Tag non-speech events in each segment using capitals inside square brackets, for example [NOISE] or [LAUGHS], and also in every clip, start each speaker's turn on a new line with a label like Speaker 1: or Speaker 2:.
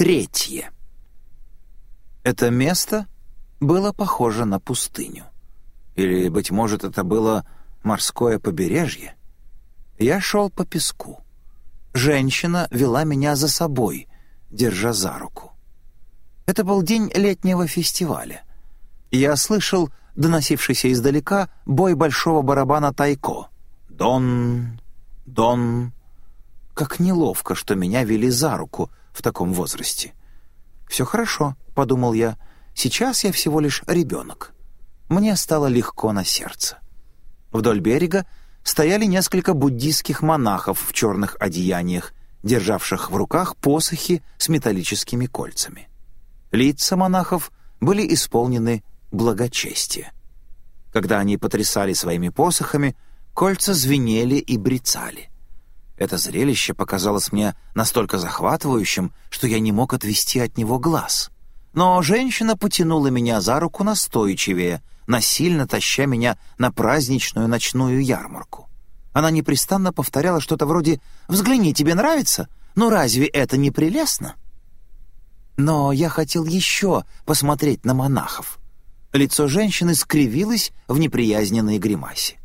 Speaker 1: Третье. Это место было похоже на пустыню. Или, быть может, это было морское побережье. Я шел по песку. Женщина вела меня за собой, держа за руку. Это был день летнего фестиваля. Я слышал доносившийся издалека бой большого барабана тайко. Дон, дон. Как неловко, что меня вели за руку в таком возрасте. «Все хорошо», — подумал я, — «сейчас я всего лишь ребенок». Мне стало легко на сердце. Вдоль берега стояли несколько буддийских монахов в черных одеяниях, державших в руках посохи с металлическими кольцами. Лица монахов были исполнены благочестия. Когда они потрясали своими посохами, кольца звенели и брецали. Это зрелище показалось мне настолько захватывающим, что я не мог отвести от него глаз. Но женщина потянула меня за руку настойчивее, насильно таща меня на праздничную ночную ярмарку. Она непрестанно повторяла что-то вроде «Взгляни, тебе нравится? Ну разве это не прелестно?» Но я хотел еще посмотреть на монахов. Лицо женщины скривилось в неприязненной гримасе.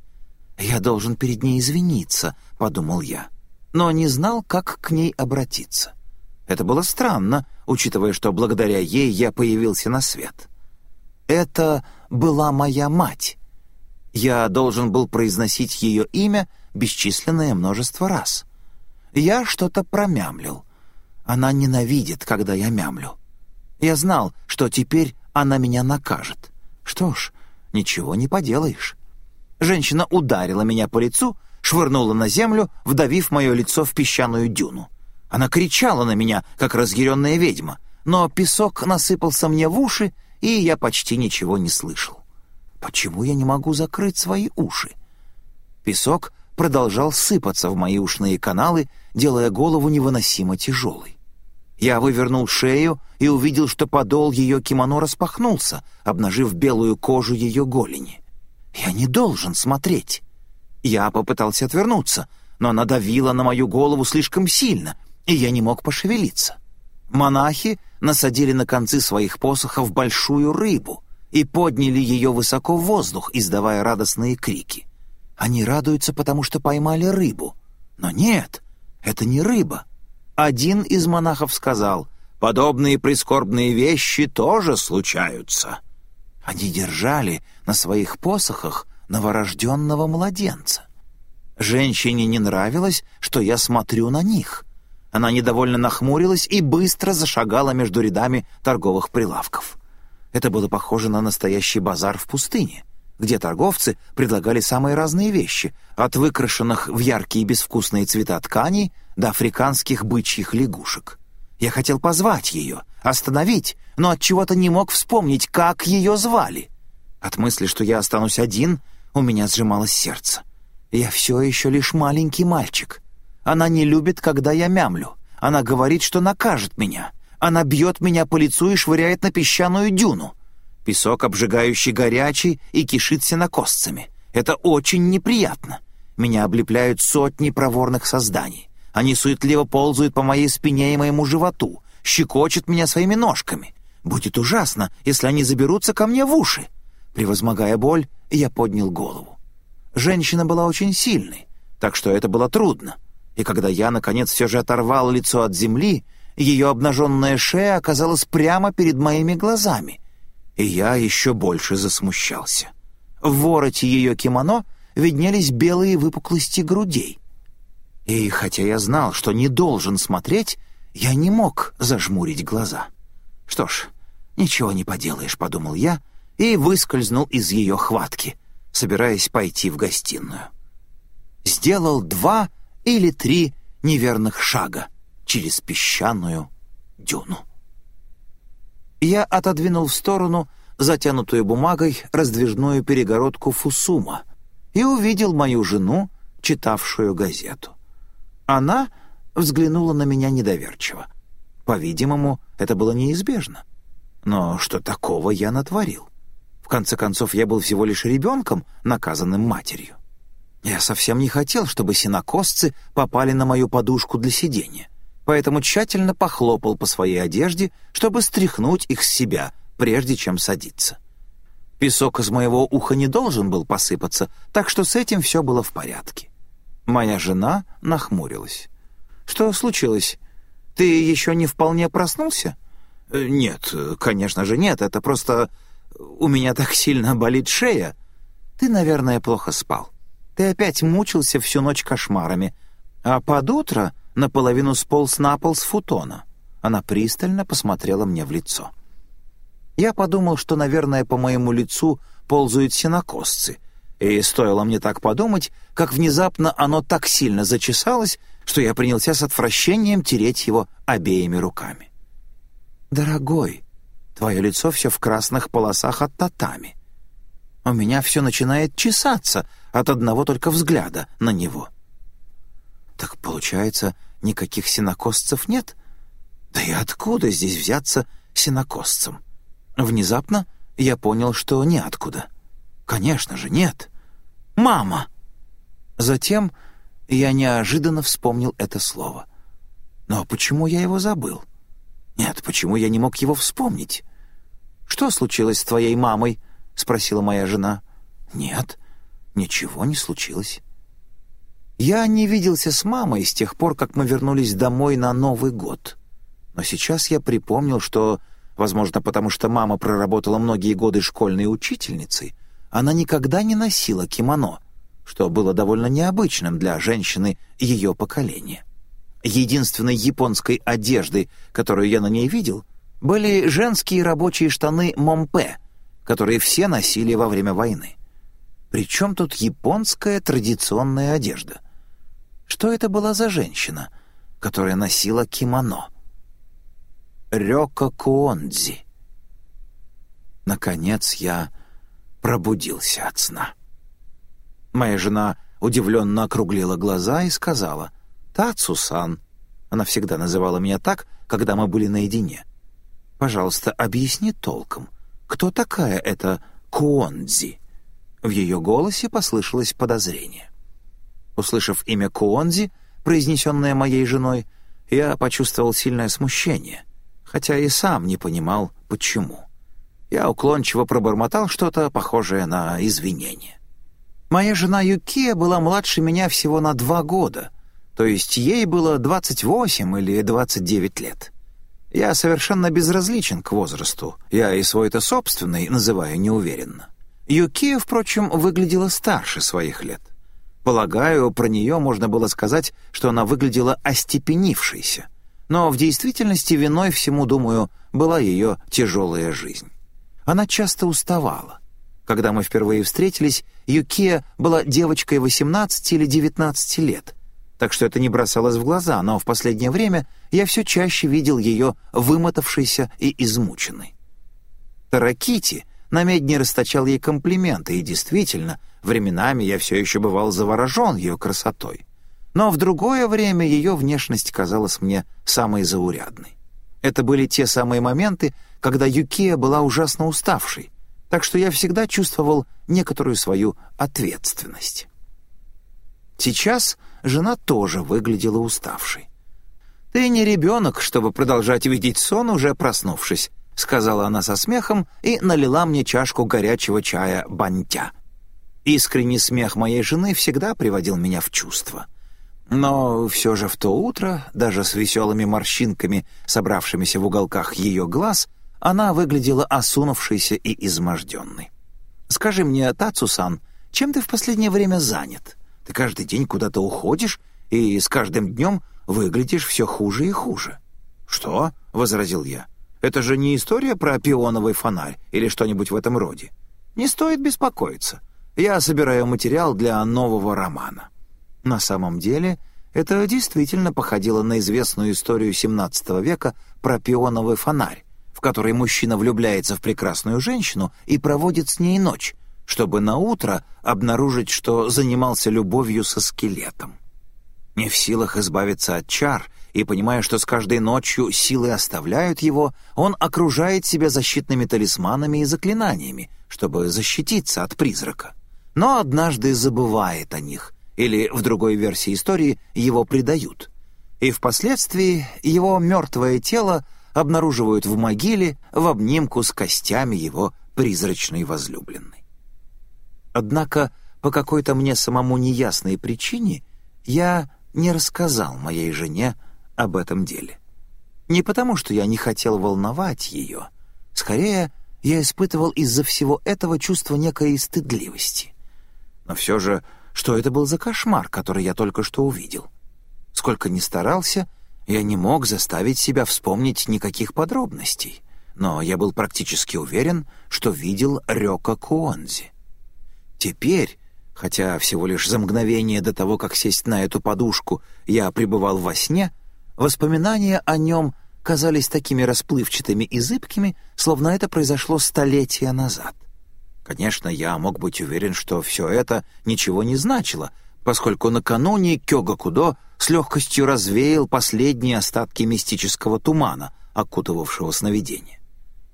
Speaker 1: «Я должен перед ней извиниться», — подумал я, но не знал, как к ней обратиться. Это было странно, учитывая, что благодаря ей я появился на свет. Это была моя мать. Я должен был произносить ее имя бесчисленное множество раз. Я что-то промямлил. Она ненавидит, когда я мямлю. Я знал, что теперь она меня накажет. Что ж, ничего не поделаешь. Женщина ударила меня по лицу, швырнула на землю, вдавив мое лицо в песчаную дюну. Она кричала на меня, как разъяренная ведьма, но песок насыпался мне в уши, и я почти ничего не слышал. Почему я не могу закрыть свои уши? Песок продолжал сыпаться в мои ушные каналы, делая голову невыносимо тяжелой. Я вывернул шею и увидел, что подол ее кимоно распахнулся, обнажив белую кожу ее голени. Я не должен смотреть. Я попытался отвернуться, но она давила на мою голову слишком сильно, и я не мог пошевелиться. Монахи насадили на концы своих посохов большую рыбу и подняли ее высоко в воздух, издавая радостные крики. Они радуются, потому что поймали рыбу. Но нет, это не рыба. Один из монахов сказал, «Подобные прискорбные вещи тоже случаются». Они держали на своих посохах новорожденного младенца. Женщине не нравилось, что я смотрю на них. Она недовольно нахмурилась и быстро зашагала между рядами торговых прилавков. Это было похоже на настоящий базар в пустыне, где торговцы предлагали самые разные вещи, от выкрашенных в яркие безвкусные цвета тканей до африканских бычьих лягушек. Я хотел позвать ее, остановить, но от чего то не мог вспомнить, как ее звали. От мысли, что я останусь один, у меня сжималось сердце. Я все еще лишь маленький мальчик. Она не любит, когда я мямлю. Она говорит, что накажет меня. Она бьет меня по лицу и швыряет на песчаную дюну. Песок обжигающий горячий и кишит сенокосцами. Это очень неприятно. Меня облепляют сотни проворных созданий. Они суетливо ползают по моей спине и моему животу, щекочут меня своими ножками. Будет ужасно, если они заберутся ко мне в уши. Превозмогая боль, я поднял голову. Женщина была очень сильной, так что это было трудно и когда я, наконец, все же оторвал лицо от земли, ее обнаженная шея оказалась прямо перед моими глазами, и я еще больше засмущался. В вороте ее кимоно виднелись белые выпуклости грудей. И хотя я знал, что не должен смотреть, я не мог зажмурить глаза. «Что ж, ничего не поделаешь», — подумал я, и выскользнул из ее хватки, собираясь пойти в гостиную. Сделал два или три неверных шага через песчаную дюну. Я отодвинул в сторону затянутую бумагой раздвижную перегородку Фусума и увидел мою жену, читавшую газету. Она взглянула на меня недоверчиво. По-видимому, это было неизбежно. Но что такого я натворил? В конце концов, я был всего лишь ребенком, наказанным матерью. Я совсем не хотел, чтобы синокосцы попали на мою подушку для сидения. поэтому тщательно похлопал по своей одежде, чтобы стряхнуть их с себя, прежде чем садиться. Песок из моего уха не должен был посыпаться, так что с этим все было в порядке. Моя жена нахмурилась. «Что случилось? Ты еще не вполне проснулся?» «Э, «Нет, конечно же нет, это просто... У меня так сильно болит шея». «Ты, наверное, плохо спал. Ты опять мучился всю ночь кошмарами, а под утро наполовину сполз на пол с футона». Она пристально посмотрела мне в лицо. Я подумал, что, наверное, по моему лицу ползают сенокосцы, и стоило мне так подумать, как внезапно оно так сильно зачесалось, что я принялся с отвращением тереть его обеими руками. «Дорогой, твое лицо все в красных полосах от татами. У меня все начинает чесаться от одного только взгляда на него». «Так получается, никаких синокосцев нет? Да и откуда здесь взяться синокосцем?» Внезапно я понял, что неоткуда. Конечно же, нет. «Мама!» Затем я неожиданно вспомнил это слово. Но почему я его забыл? Нет, почему я не мог его вспомнить? «Что случилось с твоей мамой?» — спросила моя жена. «Нет, ничего не случилось». Я не виделся с мамой с тех пор, как мы вернулись домой на Новый год. Но сейчас я припомнил, что, возможно, потому что мама проработала многие годы школьной учительницей, она никогда не носила кимоно, что было довольно необычным для женщины ее поколения. Единственной японской одеждой, которую я на ней видел, были женские рабочие штаны момпе, которые все носили во время войны. Причем тут японская традиционная одежда? Что это была за женщина, которая носила кимоно? Рёка Куонзи. Наконец я пробудился от сна. Моя жена удивленно округлила глаза и сказала «Тацу-сан». Она всегда называла меня так, когда мы были наедине. «Пожалуйста, объясни толком, кто такая эта Куонзи?» В ее голосе послышалось подозрение. Услышав имя Куонзи, произнесенное моей женой, я почувствовал сильное смущение, хотя и сам не понимал, почему. Я уклончиво пробормотал что-то похожее на извинение. Моя жена Юкия была младше меня всего на два года, то есть ей было 28 или 29 лет. Я совершенно безразличен к возрасту, я и свой-то собственный называю неуверенно. Юкия, впрочем, выглядела старше своих лет. Полагаю, про нее можно было сказать, что она выглядела остепенившейся. Но в действительности виной всему, думаю, была ее тяжелая жизнь. Она часто уставала. Когда мы впервые встретились, Юкия была девочкой 18 или 19 лет, так что это не бросалось в глаза, но в последнее время я все чаще видел ее вымотавшейся и измученной. Таракити на медне расточал ей комплименты, и действительно, временами я все еще бывал заворожен ее красотой. Но в другое время ее внешность казалась мне самой заурядной. Это были те самые моменты, когда Юкия была ужасно уставшей, так что я всегда чувствовал некоторую свою ответственность. Сейчас жена тоже выглядела уставшей. «Ты не ребенок, чтобы продолжать видеть сон, уже проснувшись», — сказала она со смехом и налила мне чашку горячего чая бантя. Искренний смех моей жены всегда приводил меня в чувство. Но все же в то утро, даже с веселыми морщинками, собравшимися в уголках ее глаз, она выглядела осунувшейся и изможденной. «Скажи мне, Тацусан, чем ты в последнее время занят? Ты каждый день куда-то уходишь, и с каждым днем выглядишь все хуже и хуже». «Что?» — возразил я. «Это же не история про пионовый фонарь или что-нибудь в этом роде. Не стоит беспокоиться. Я собираю материал для нового романа». На самом деле, это действительно походило на известную историю XVII века про пионовый фонарь, в которой мужчина влюбляется в прекрасную женщину и проводит с ней ночь, чтобы на утро обнаружить, что занимался любовью со скелетом. Не в силах избавиться от чар и понимая, что с каждой ночью силы оставляют его, он окружает себя защитными талисманами и заклинаниями, чтобы защититься от призрака. Но однажды забывает о них или в другой версии истории его предают. и впоследствии его мертвое тело обнаруживают в могиле в обнимку с костями его призрачной возлюбленной. Однако по какой-то мне самому неясной причине я не рассказал моей жене об этом деле. Не потому, что я не хотел волновать ее. Скорее, я испытывал из-за всего этого чувство некой стыдливости. Но все же, что это был за кошмар, который я только что увидел? Сколько ни старался, я не мог заставить себя вспомнить никаких подробностей, но я был практически уверен, что видел Рёка Куонзи. Теперь, хотя всего лишь за мгновение до того, как сесть на эту подушку, я пребывал во сне, воспоминания о нем казались такими расплывчатыми и зыбкими, словно это произошло столетия назад. Конечно, я мог быть уверен, что все это ничего не значило, поскольку накануне Кёга Кудо с легкостью развеял последние остатки мистического тумана, окутывавшего сновидение.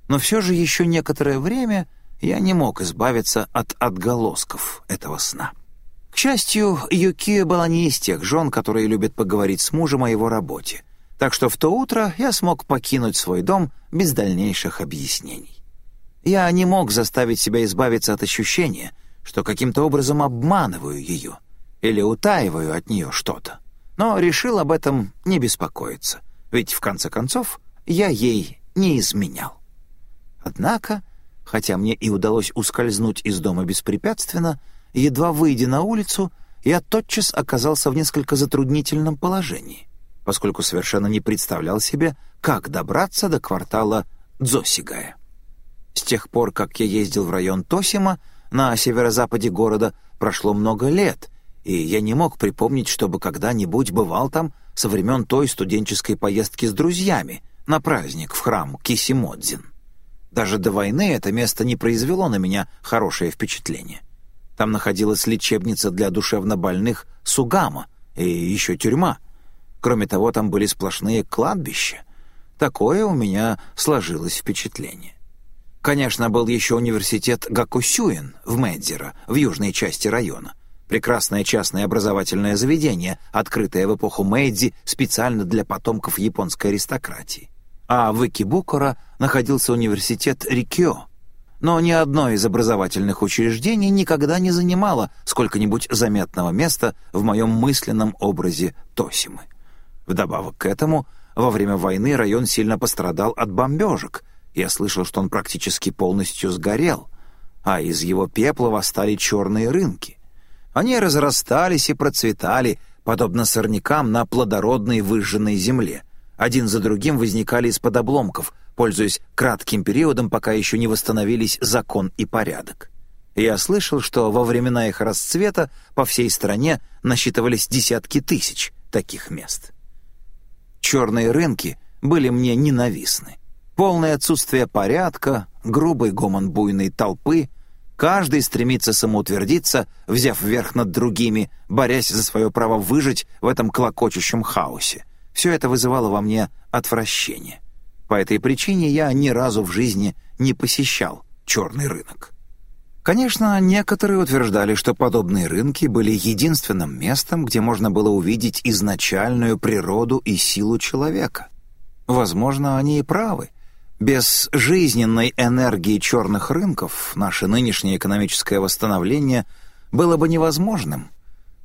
Speaker 1: Но все же еще некоторое время я не мог избавиться от отголосков этого сна. К счастью, Юкия была не из тех жен, которые любят поговорить с мужем о его работе, так что в то утро я смог покинуть свой дом без дальнейших объяснений. Я не мог заставить себя избавиться от ощущения, что каким-то образом обманываю ее или утаиваю от нее что-то но решил об этом не беспокоиться, ведь, в конце концов, я ей не изменял. Однако, хотя мне и удалось ускользнуть из дома беспрепятственно, едва выйдя на улицу, я тотчас оказался в несколько затруднительном положении, поскольку совершенно не представлял себе, как добраться до квартала Дзосигая. С тех пор, как я ездил в район Тосима, на северо-западе города, прошло много лет, и я не мог припомнить, чтобы когда-нибудь бывал там со времен той студенческой поездки с друзьями на праздник в храм Кисимодзин. Даже до войны это место не произвело на меня хорошее впечатление. Там находилась лечебница для душевнобольных Сугама и еще тюрьма. Кроме того, там были сплошные кладбища. Такое у меня сложилось впечатление. Конечно, был еще университет Гакусюин в Медзиро, в южной части района прекрасное частное образовательное заведение, открытое в эпоху Мэйдзи специально для потомков японской аристократии. А в Икибукура находился университет Рикё. Но ни одно из образовательных учреждений никогда не занимало сколько-нибудь заметного места в моем мысленном образе Тосимы. Вдобавок к этому, во время войны район сильно пострадал от бомбежек. Я слышал, что он практически полностью сгорел, а из его пепла восстали черные рынки. Они разрастались и процветали, подобно сорнякам на плодородной выжженной земле. Один за другим возникали из-под обломков, пользуясь кратким периодом, пока еще не восстановились закон и порядок. Я слышал, что во времена их расцвета по всей стране насчитывались десятки тысяч таких мест. Черные рынки были мне ненавистны. Полное отсутствие порядка, грубый гомон буйной толпы — Каждый стремится самоутвердиться, взяв верх над другими, борясь за свое право выжить в этом клокочущем хаосе. Все это вызывало во мне отвращение. По этой причине я ни разу в жизни не посещал черный рынок. Конечно, некоторые утверждали, что подобные рынки были единственным местом, где можно было увидеть изначальную природу и силу человека. Возможно, они и правы — без жизненной энергии черных рынков наше нынешнее экономическое восстановление было бы невозможным.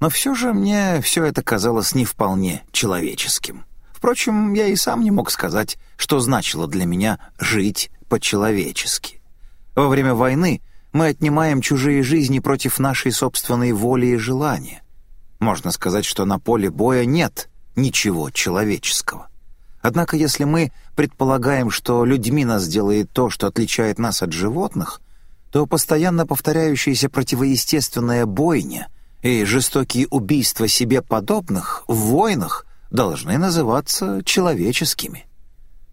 Speaker 1: Но все же мне все это казалось не вполне человеческим. Впрочем, я и сам не мог сказать, что значило для меня жить по-человечески. Во время войны мы отнимаем чужие жизни против нашей собственной воли и желания. Можно сказать, что на поле боя нет ничего человеческого. Однако если мы предполагаем, что людьми нас делает то, что отличает нас от животных, то постоянно повторяющаяся противоестественная бойня и жестокие убийства себе подобных в войнах должны называться человеческими.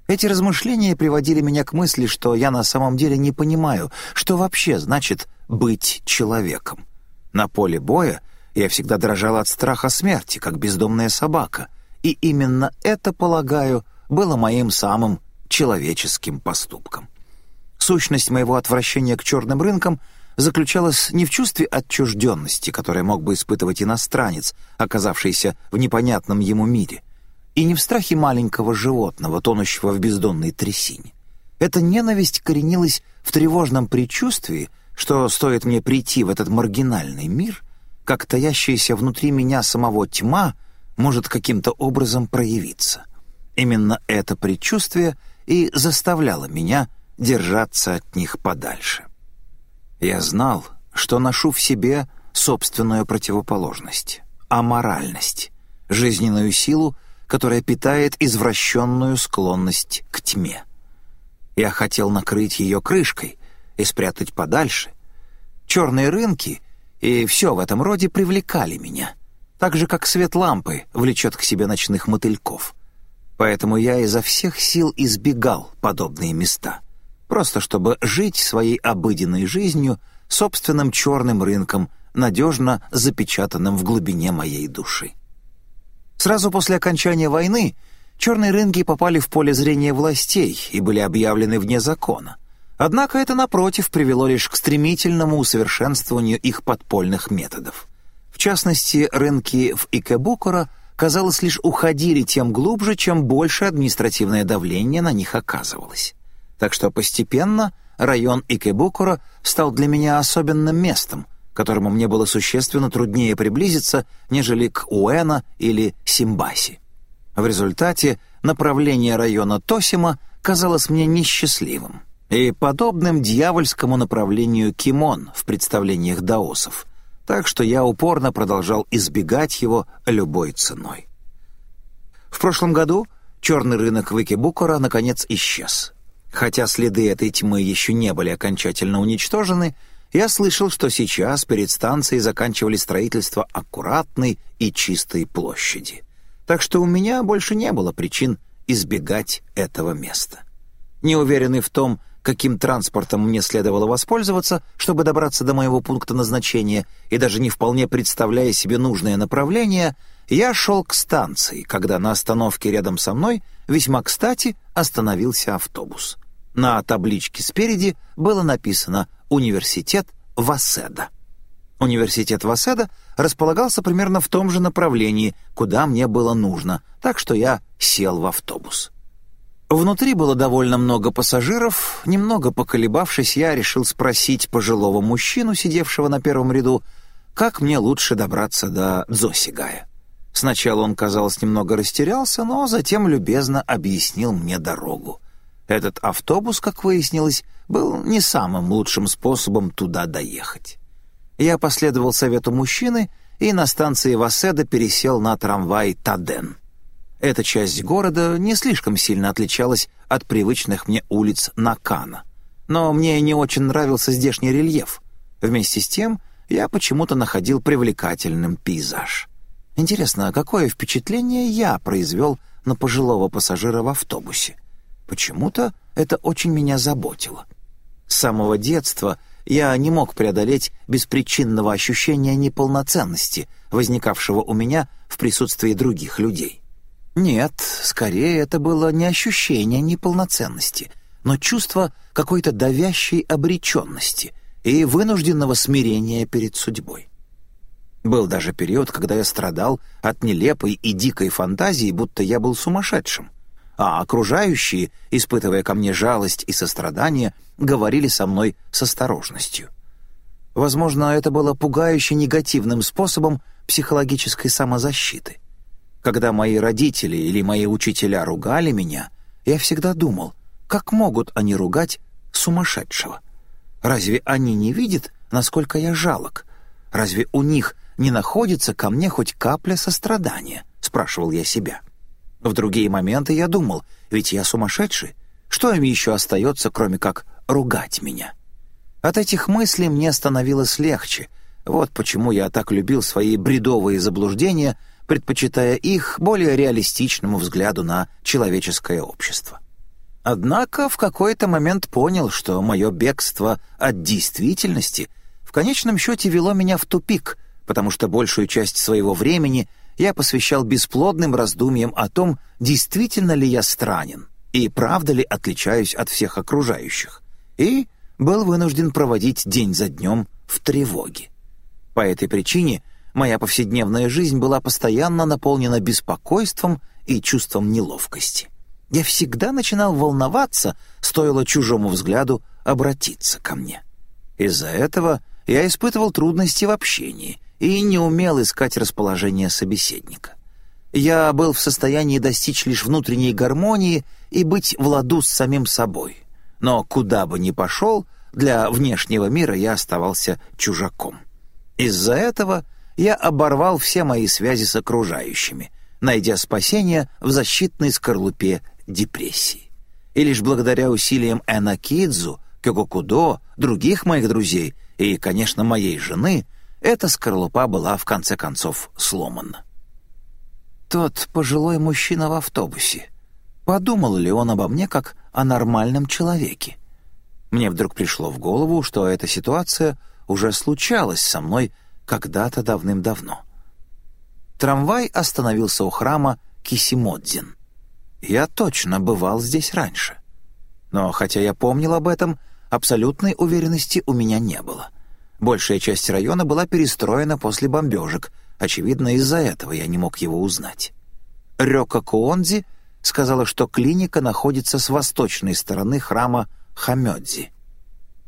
Speaker 1: Эти размышления приводили меня к мысли, что я на самом деле не понимаю, что вообще значит «быть человеком». На поле боя я всегда дрожал от страха смерти, как бездомная собака — и именно это, полагаю, было моим самым человеческим поступком. Сущность моего отвращения к черным рынкам заключалась не в чувстве отчужденности, которое мог бы испытывать иностранец, оказавшийся в непонятном ему мире. и не в страхе маленького животного, тонущего в бездонной трясине. Эта ненависть коренилась в тревожном предчувствии, что стоит мне прийти в этот маргинальный мир, как таящаяся внутри меня самого тьма может каким-то образом проявиться. Именно это предчувствие и заставляло меня держаться от них подальше. Я знал, что ношу в себе собственную противоположность — аморальность, жизненную силу, которая питает извращенную склонность к тьме. Я хотел накрыть ее крышкой и спрятать подальше. Черные рынки и все в этом роде привлекали меня, так же, как свет лампы влечет к себе ночных мотыльков. Поэтому я изо всех сил избегал подобные места, просто чтобы жить своей обыденной жизнью, собственным черным рынком, надежно запечатанным в глубине моей души. Сразу после окончания войны черные рынки попали в поле зрения властей и были объявлены вне закона. Однако это, напротив, привело лишь к стремительному усовершенствованию их подпольных методов. В частности, рынки в Икебукура, казалось, лишь уходили тем глубже, чем больше административное давление на них оказывалось. Так что постепенно район Икебукура стал для меня особенным местом, которому мне было существенно труднее приблизиться, нежели к Уэна или Симбаси. В результате направление района Тосима казалось мне несчастливым и подобным дьявольскому направлению кимон в представлениях даосов, так что я упорно продолжал избегать его любой ценой. В прошлом году черный рынок Викибукора наконец исчез. Хотя следы этой тьмы еще не были окончательно уничтожены, я слышал, что сейчас перед станцией заканчивали строительство аккуратной и чистой площади. Так что у меня больше не было причин избегать этого места. Не уверенный в том, каким транспортом мне следовало воспользоваться, чтобы добраться до моего пункта назначения, и даже не вполне представляя себе нужное направление, я шел к станции, когда на остановке рядом со мной весьма кстати остановился автобус. На табличке спереди было написано «Университет Васеда». Университет Васеда располагался примерно в том же направлении, куда мне было нужно, так что я сел в автобус. Внутри было довольно много пассажиров. Немного поколебавшись, я решил спросить пожилого мужчину, сидевшего на первом ряду, как мне лучше добраться до Дзосигая. Сначала он, казалось, немного растерялся, но затем любезно объяснил мне дорогу. Этот автобус, как выяснилось, был не самым лучшим способом туда доехать. Я последовал совету мужчины и на станции Васеда пересел на трамвай Таден. Эта часть города не слишком сильно отличалась от привычных мне улиц Накана. Но мне не очень нравился здешний рельеф. Вместе с тем я почему-то находил привлекательным пейзаж. Интересно, какое впечатление я произвел на пожилого пассажира в автобусе? Почему-то это очень меня заботило. С самого детства я не мог преодолеть беспричинного ощущения неполноценности, возникавшего у меня в присутствии других людей. Нет, скорее это было не ощущение неполноценности, но чувство какой-то давящей обреченности и вынужденного смирения перед судьбой. Был даже период, когда я страдал от нелепой и дикой фантазии, будто я был сумасшедшим — а окружающие, испытывая ко мне жалость и сострадание, говорили со мной с осторожностью. Возможно, это было пугающе негативным способом психологической самозащиты. Когда мои родители или мои учителя ругали меня, я всегда думал, как могут они ругать сумасшедшего? Разве они не видят, насколько я жалок? Разве у них не находится ко мне хоть капля сострадания?» — спрашивал я себя. — в другие моменты я думал, ведь я сумасшедший. Что им еще остается, кроме как ругать меня? От этих мыслей мне становилось легче. Вот почему я так любил свои бредовые заблуждения, предпочитая их более реалистичному взгляду на человеческое общество. Однако в какой-то момент понял, что мое бегство от действительности в конечном счете вело меня в тупик, потому что большую часть своего времени — я посвящал бесплодным раздумьям о том, действительно ли я странен и правда ли отличаюсь от всех окружающих, и был вынужден проводить день за днем в тревоге. По этой причине моя повседневная жизнь была постоянно наполнена беспокойством и чувством неловкости. Я всегда начинал волноваться, стоило чужому взгляду обратиться ко мне. Из-за этого я испытывал трудности в общении и не умел искать расположение собеседника. Я был в состоянии достичь лишь внутренней гармонии и быть в ладу с самим собой. Но куда бы ни пошел, для внешнего мира я оставался чужаком. Из-за этого я оборвал все мои связи с окружающими, найдя спасение в защитной скорлупе депрессии. И лишь благодаря усилиям Эна Кидзу, Кёгокудо, других моих друзей и, конечно, моей жены, эта скорлупа была в конце концов сломана. Тот пожилой мужчина в автобусе. Подумал ли он обо мне как о нормальном человеке? Мне вдруг пришло в голову, что эта ситуация уже случалась со мной когда-то давным-давно. Трамвай остановился у храма Кисимодзин. Я точно бывал здесь раньше. Но хотя я помнил об этом, абсолютной уверенности у меня не было. Большая часть района была перестроена после бомбежек. Очевидно, из-за этого я не мог его узнать. Рёка Куонзи сказала, что клиника находится с восточной стороны храма Хамёдзи.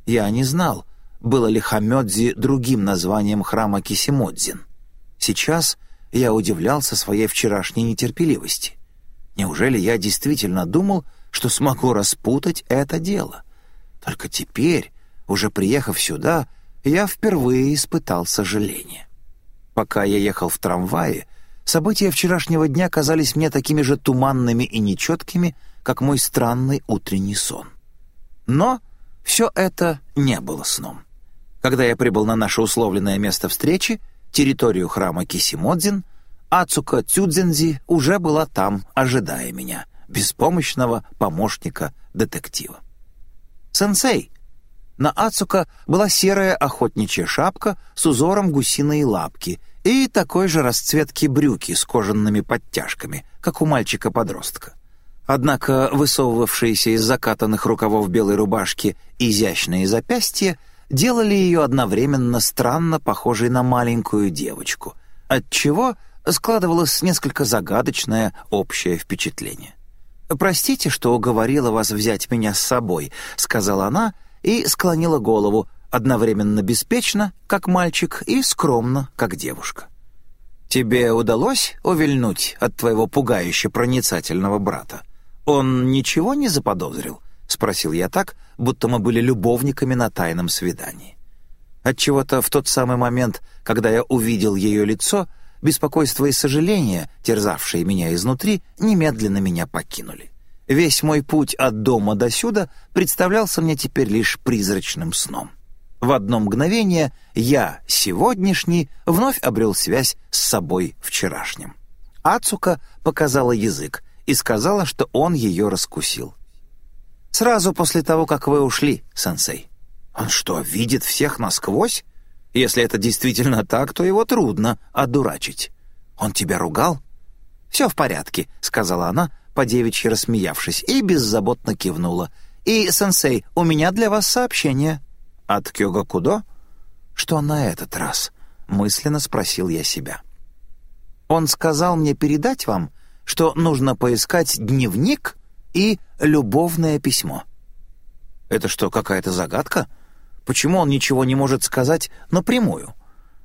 Speaker 1: Я не знал, было ли Хамёдзи другим названием храма Кисимодзин. Сейчас я удивлялся своей вчерашней нетерпеливости. Неужели я действительно думал, что смогу распутать это дело? Только теперь, уже приехав сюда, я впервые испытал сожаление. Пока я ехал в трамвае, события вчерашнего дня казались мне такими же туманными и нечеткими, как мой странный утренний сон. Но все это не было сном. Когда я прибыл на наше условленное место встречи, территорию храма Кисимодзин, Ацука Цюдзензи уже была там, ожидая меня, беспомощного помощника-детектива. «Сенсей!» На Ацука была серая охотничья шапка с узором гусиной лапки и такой же расцветки брюки с кожаными подтяжками, как у мальчика-подростка. Однако высовывавшиеся из закатанных рукавов белой рубашки изящные запястья делали ее одновременно странно похожей на маленькую девочку, отчего складывалось несколько загадочное общее впечатление. «Простите, что уговорила вас взять меня с собой», — сказала она и склонила голову, одновременно беспечно, как мальчик, и скромно, как девушка. «Тебе удалось увильнуть от твоего пугающе проницательного брата?» «Он ничего не заподозрил?» — спросил я так, будто мы были любовниками на тайном свидании. Отчего-то в тот самый момент, когда я увидел ее лицо, беспокойство и сожаление, терзавшие меня изнутри, немедленно меня покинули. Весь мой путь от дома до сюда представлялся мне теперь лишь призрачным сном. В одно мгновение я, сегодняшний, вновь обрел связь с собой вчерашним. Ацука показала язык, и сказала, что он ее раскусил. «Сразу после того, как вы ушли, сенсей». «Он что, видит всех насквозь? Если это действительно так, то его трудно одурачить. Он тебя ругал?» «Все в порядке», — сказала она, по-девичьи рассмеявшись, и беззаботно кивнула. «И, сенсей, у меня для вас сообщение». «От Кёга Кудо?» «Что на этот раз?» — мысленно спросил я себя. «Он сказал мне передать вам, что нужно поискать дневник и любовное письмо. Это что, какая-то загадка? Почему он ничего не может сказать напрямую?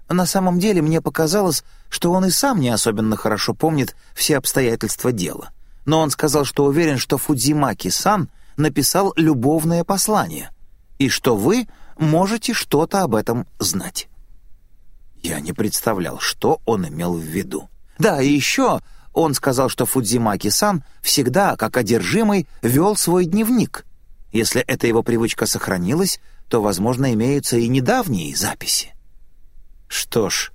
Speaker 1: На самом деле мне показалось, что он и сам не особенно хорошо помнит все обстоятельства дела. Но он сказал, что уверен, что Фудзимаки-сан написал любовное послание, и что вы можете что-то об этом знать. Я не представлял, что он имел в виду. Да, и еще он сказал, что Фудзимаки-сан всегда, как одержимый, вел свой дневник. Если эта его привычка сохранилась, то, возможно, имеются и недавние записи. Что ж,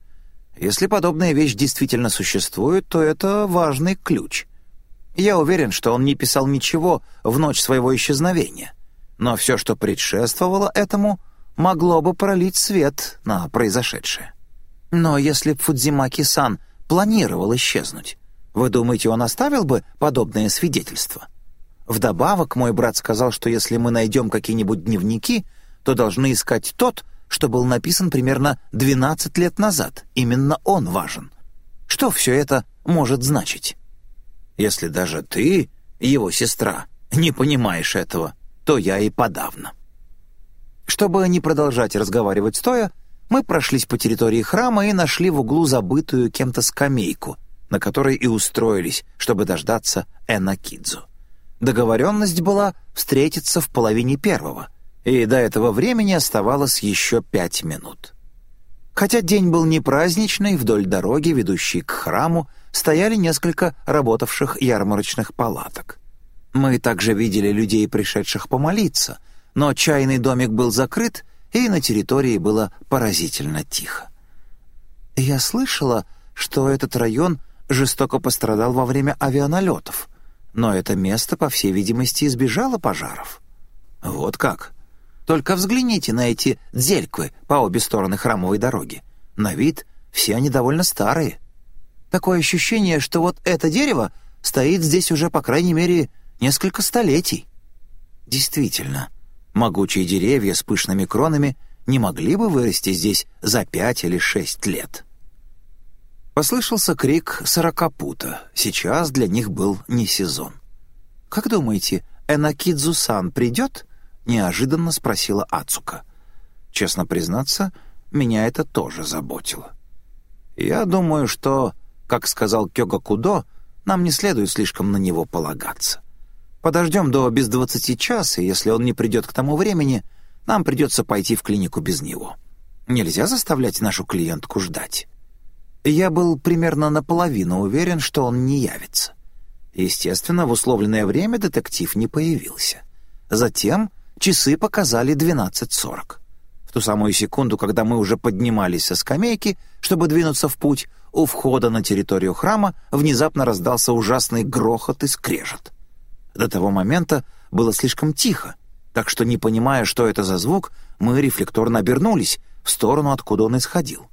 Speaker 1: если подобная вещь действительно существует, то это важный ключ. Я уверен, что он не писал ничего в ночь своего исчезновения. Но все, что предшествовало этому, могло бы пролить свет на произошедшее. Но если Фудзимаки-сан планировал исчезнуть, вы думаете, он оставил бы подобное свидетельство? Вдобавок, мой брат сказал, что если мы найдем какие-нибудь дневники, то должны искать тот, что был написан примерно 12 лет назад. Именно он важен. Что все это может значить? Если даже ты, его сестра, не понимаешь этого, то я и подавно». Чтобы не продолжать разговаривать стоя, мы прошлись по территории храма и нашли в углу забытую кем-то скамейку, на которой и устроились, чтобы дождаться Энакидзу. Договоренность была встретиться в половине первого, и до этого времени оставалось еще пять минут. Хотя день был не праздничный, вдоль дороги, ведущей к храму, стояли несколько работавших ярмарочных палаток. Мы также видели людей, пришедших помолиться, но чайный домик был закрыт, и на территории было поразительно тихо. Я слышала, что этот район жестоко пострадал во время авианалетов, но это место, по всей видимости, избежало пожаров. Вот как. Только взгляните на эти дзельквы по обе стороны храмовой дороги. На вид все они довольно старые. Такое ощущение, что вот это дерево стоит здесь уже, по крайней мере, несколько столетий. Действительно, могучие деревья с пышными кронами не могли бы вырасти здесь за пять или шесть лет. Послышался крик сорокопута. Сейчас для них был не сезон. «Как думаете, Энакидзу-сан придет?» — неожиданно спросила Ацука. Честно признаться, меня это тоже заботило. «Я думаю, что, как сказал Кёга Кудо, нам не следует слишком на него полагаться. Подождем до без двадцати час, и если он не придет к тому времени, нам придется пойти в клинику без него. Нельзя заставлять нашу клиентку ждать». Я был примерно наполовину уверен, что он не явится. Естественно, в условленное время детектив не появился. Затем часы показали 12.40. В ту самую секунду, когда мы уже поднимались со скамейки, чтобы двинуться в путь, у входа на территорию храма внезапно раздался ужасный грохот и скрежет. До того момента было слишком тихо, так что, не понимая, что это за звук, мы рефлекторно обернулись в сторону, откуда он исходил.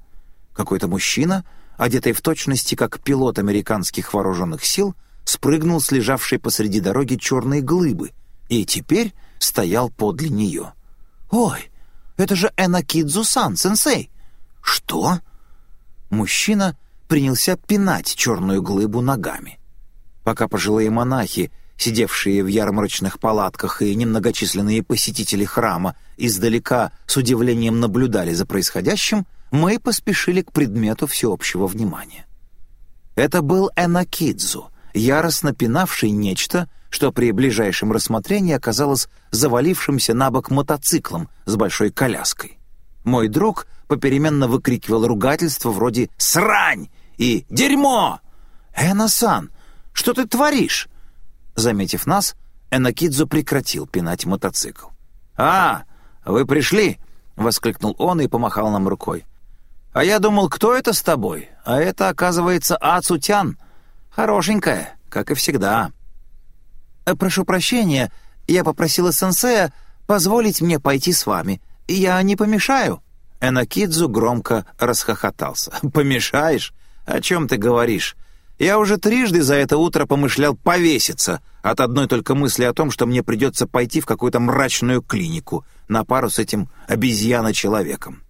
Speaker 1: Какой-то мужчина — одетый в точности как пилот американских вооруженных сил, спрыгнул с лежавшей посреди дороги черной глыбы и теперь стоял подле нее. «Ой, это же Энакидзу-сан, сенсей!» «Что?» Мужчина принялся пинать черную глыбу ногами. Пока пожилые монахи, сидевшие в ярмарочных палатках и немногочисленные посетители храма, издалека с удивлением наблюдали за происходящим, мы поспешили к предмету всеобщего внимания. Это был Энакидзу, яростно пинавший нечто, что при ближайшем рассмотрении оказалось завалившимся на бок мотоциклом с большой коляской. Мой друг попеременно выкрикивал ругательства вроде «Срань!» и «Дерьмо!» «Эна-сан, что ты творишь?» Заметив нас, Энакидзу прекратил пинать мотоцикл. «А, вы пришли!» — воскликнул он и помахал нам рукой. А я думал, кто это с тобой? А это, оказывается, Ацутян. Хорошенькая, как и всегда. Э, прошу прощения, я попросила сенсея позволить мне пойти с вами. Я не помешаю?» Энакидзу громко расхохотался. «Помешаешь? О чем ты говоришь? Я уже трижды за это утро помышлял повеситься от одной только мысли о том, что мне придется пойти в какую-то мрачную клинику на пару с этим обезьяно-человеком.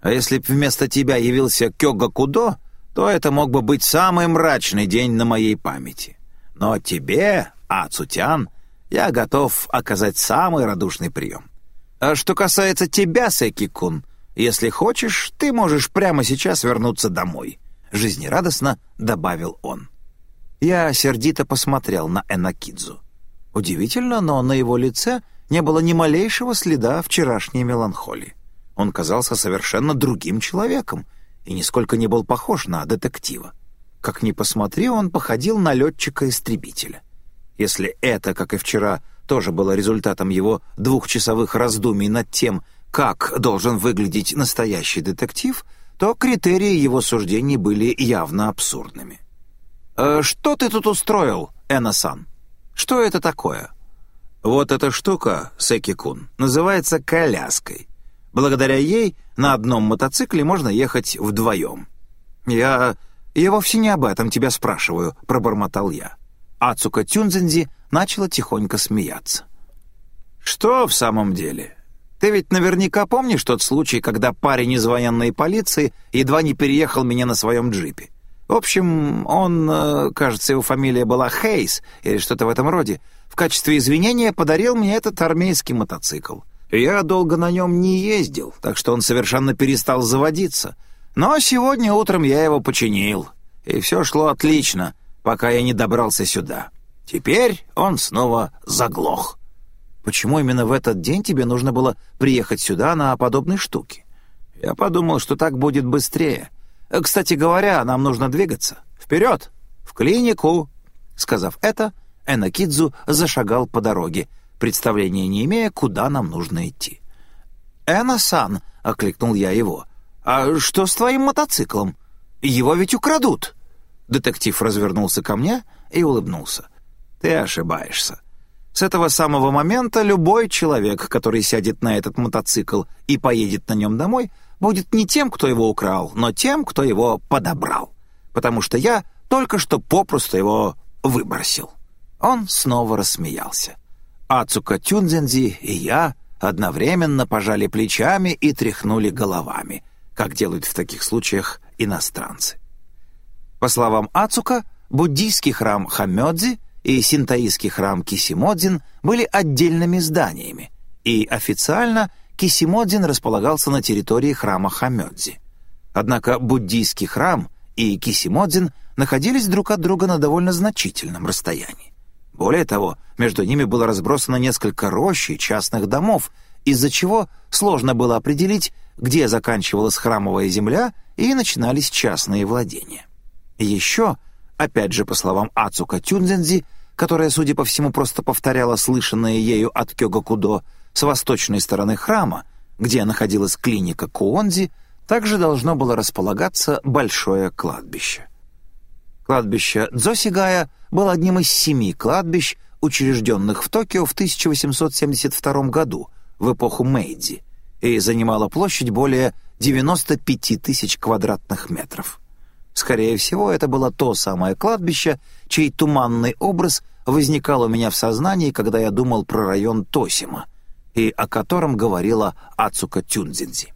Speaker 1: А если б вместо тебя явился Кёга Кудо, то это мог бы быть самый мрачный день на моей памяти. Но тебе, Ацутян, я готов оказать самый радушный прием. А что касается тебя, Секи-кун, если хочешь, ты можешь прямо сейчас вернуться домой», — жизнерадостно добавил он. Я сердито посмотрел на Энакидзу. Удивительно, но на его лице не было ни малейшего следа вчерашней меланхолии. Он казался совершенно другим человеком и нисколько не был похож на детектива. Как ни посмотри, он походил на летчика-истребителя. Если это, как и вчера, тоже было результатом его двухчасовых раздумий над тем, как должен выглядеть настоящий детектив, то критерии его суждений были явно абсурдными. «Э, «Что ты тут устроил, Эна-сан? Что это такое?» «Вот эта штука, Секи-кун, называется коляской. Благодаря ей на одном мотоцикле можно ехать вдвоем. «Я... я вовсе не об этом тебя спрашиваю», — пробормотал я. Ацука Тюнзензи начала тихонько смеяться. «Что в самом деле? Ты ведь наверняка помнишь тот случай, когда парень из военной полиции едва не переехал меня на своем джипе. В общем, он, э, кажется, его фамилия была Хейс или что-то в этом роде, в качестве извинения подарил мне этот армейский мотоцикл. Я долго на нем не ездил, так что он совершенно перестал заводиться. Но сегодня утром я его починил, и все шло отлично, пока я не добрался сюда. Теперь он снова заглох. Почему именно в этот день тебе нужно было приехать сюда на подобной штуке? Я подумал, что так будет быстрее. Кстати говоря, нам нужно двигаться. Вперед! В клинику!» Сказав это, Энакидзу зашагал по дороге, представления не имея, куда нам нужно идти. «Эна-сан!» — окликнул я его. «А что с твоим мотоциклом? Его ведь украдут!» Детектив развернулся ко мне и улыбнулся. «Ты ошибаешься. С этого самого момента любой человек, который сядет на этот мотоцикл и поедет на нем домой, будет не тем, кто его украл, но тем, кто его подобрал. Потому что я только что попросту его выбросил». Он снова рассмеялся. Ацука Тюнзензи и я одновременно пожали плечами и тряхнули головами, как делают в таких случаях иностранцы. По словам Ацука, буддийский храм Хамёдзи и синтоистский храм Кисимодзин были отдельными зданиями, и официально Кисимодзин располагался на территории храма Хамёдзи. Однако буддийский храм и Кисимодзин находились друг от друга на довольно значительном расстоянии. Более того, между ними было разбросано несколько рощ и частных домов, из-за чего сложно было определить, где заканчивалась храмовая земля и начинались частные владения. Еще, опять же по словам Ацука Тюнзензи, которая, судя по всему, просто повторяла слышанное ею от Кёгакудо, с восточной стороны храма, где находилась клиника Куонзи, также должно было располагаться большое кладбище. Кладбище Дзосигая было одним из семи кладбищ, учрежденных в Токио в 1872 году, в эпоху Мэйдзи, и занимало площадь более 95 тысяч квадратных метров. Скорее всего, это было то самое кладбище, чей туманный образ возникал у меня в сознании, когда я думал про район Тосима, и о котором говорила Ацука Тюнзинзи.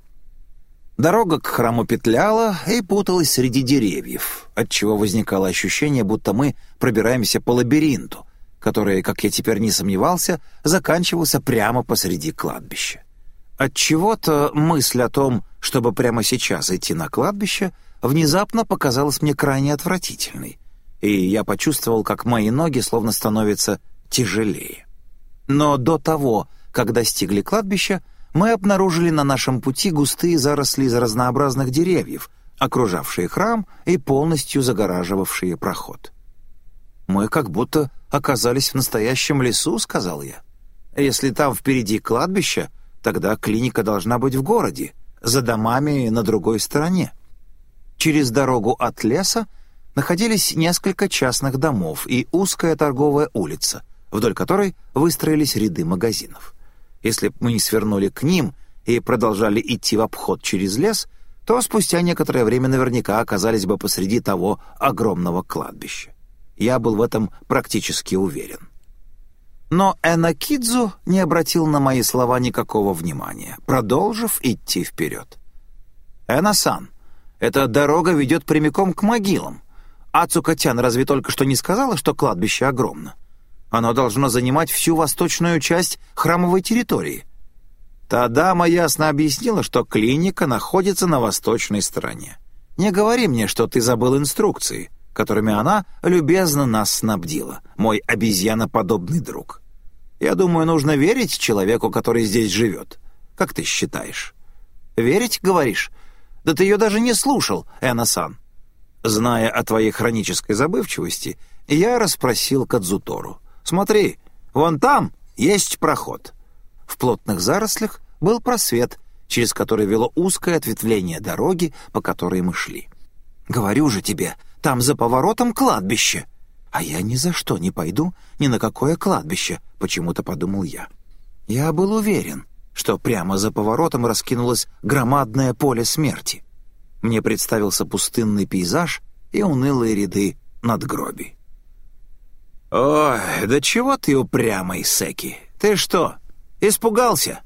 Speaker 1: Дорога к храму петляла и путалась среди деревьев, отчего возникало ощущение, будто мы пробираемся по лабиринту, который, как я теперь не сомневался, заканчивался прямо посреди кладбища. Отчего-то мысль о том, чтобы прямо сейчас идти на кладбище, внезапно показалась мне крайне отвратительной, и я почувствовал, как мои ноги словно становятся тяжелее. Но до того, как достигли кладбища, мы обнаружили на нашем пути густые заросли из разнообразных деревьев, окружавшие храм и полностью загораживавшие проход. «Мы как будто оказались в настоящем лесу», — сказал я. «Если там впереди кладбище, тогда клиника должна быть в городе, за домами на другой стороне». Через дорогу от леса находились несколько частных домов и узкая торговая улица, вдоль которой выстроились ряды магазинов. Если бы мы не свернули к ним и продолжали идти в обход через лес, то спустя некоторое время наверняка оказались бы посреди того огромного кладбища. Я был в этом практически уверен. Но Энакидзу не обратил на мои слова никакого внимания, продолжив идти вперед. «Эна-сан, эта дорога ведет прямиком к могилам. Ацукатян разве только что не сказала, что кладбище огромно?» Оно должно занимать всю восточную часть храмовой территории. Та дама ясно объяснила, что клиника находится на восточной стороне. Не говори мне, что ты забыл инструкции, которыми она любезно нас снабдила, мой обезьяноподобный друг. Я думаю, нужно верить человеку, который здесь живет. Как ты считаешь? Верить, говоришь? Да ты ее даже не слушал, Эна-сан. Зная о твоей хронической забывчивости, я расспросил Кадзутору. Смотри, вон там есть проход». В плотных зарослях был просвет, через который вело узкое ответвление дороги, по которой мы шли. «Говорю же тебе, там за поворотом кладбище!» «А я ни за что не пойду ни на какое кладбище», — почему-то подумал я. Я был уверен, что прямо за поворотом раскинулось громадное поле смерти. Мне представился пустынный пейзаж и унылые ряды надгробий. «Ой, да чего ты упрямый, Секи? Ты что, испугался?»